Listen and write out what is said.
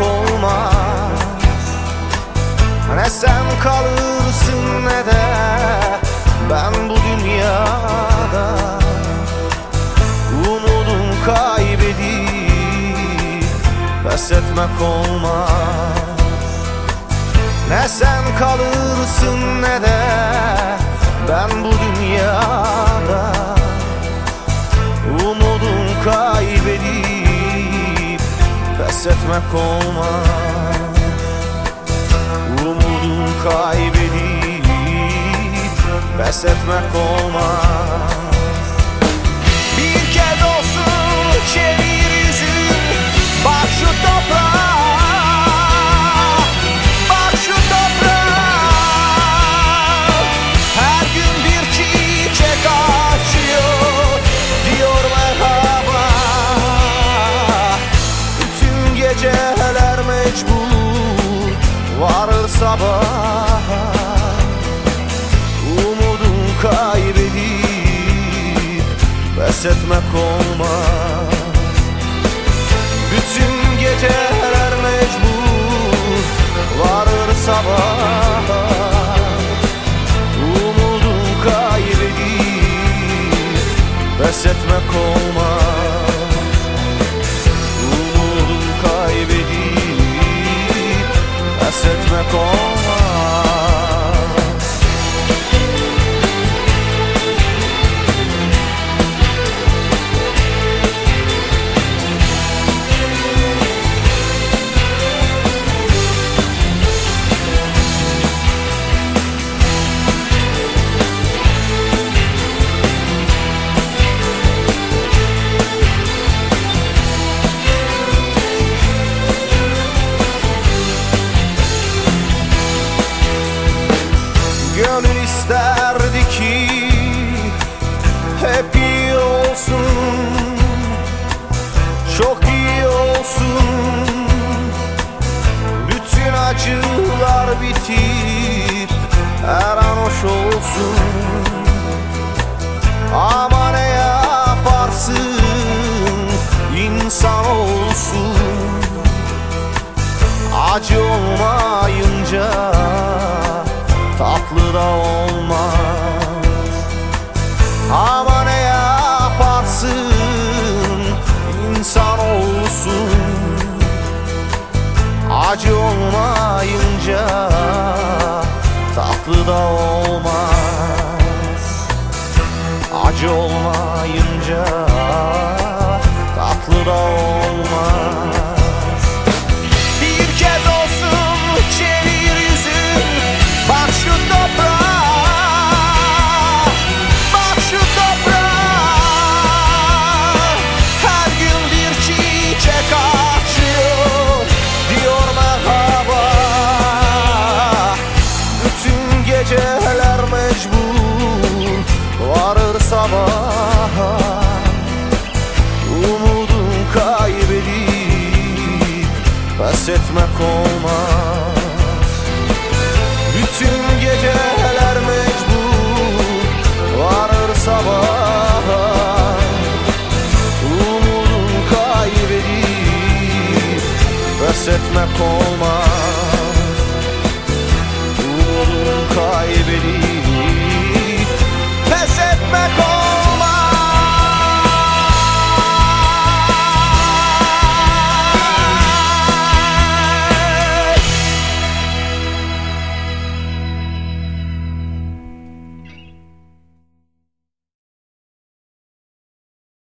olmaz. Ne sen kalırsın ne de ben bu dünyada. Umudum kaybedip pes etmek olmaz. Ne sen kalırsın ne de ben bu dünyada pes etmek olmaz Umudum kaybedip pes etmek olmaz Pes etmek olmaz Bütün geceler mecbur Varır sabah. Umudum kaybedip Pes etmek olmaz Umudum kaybedip Pes etmek olmaz Gönül isterdi ki hep iyi olsun. Çok iyi olsun. Bütün acılar bitip her an hoş olsun. Ama ne yaparsın? İnsan olsun. Acı Ama ne yaparsın insan olsun. Acı olmayınca tatlı da olmaz. Acı olmayınca tatlı da olmaz olmaz. Bütün geceler mecbur varır sabaha. Umudun kaybedip pes etmek olmaz. Umudun kaybedip pes etmek olmaz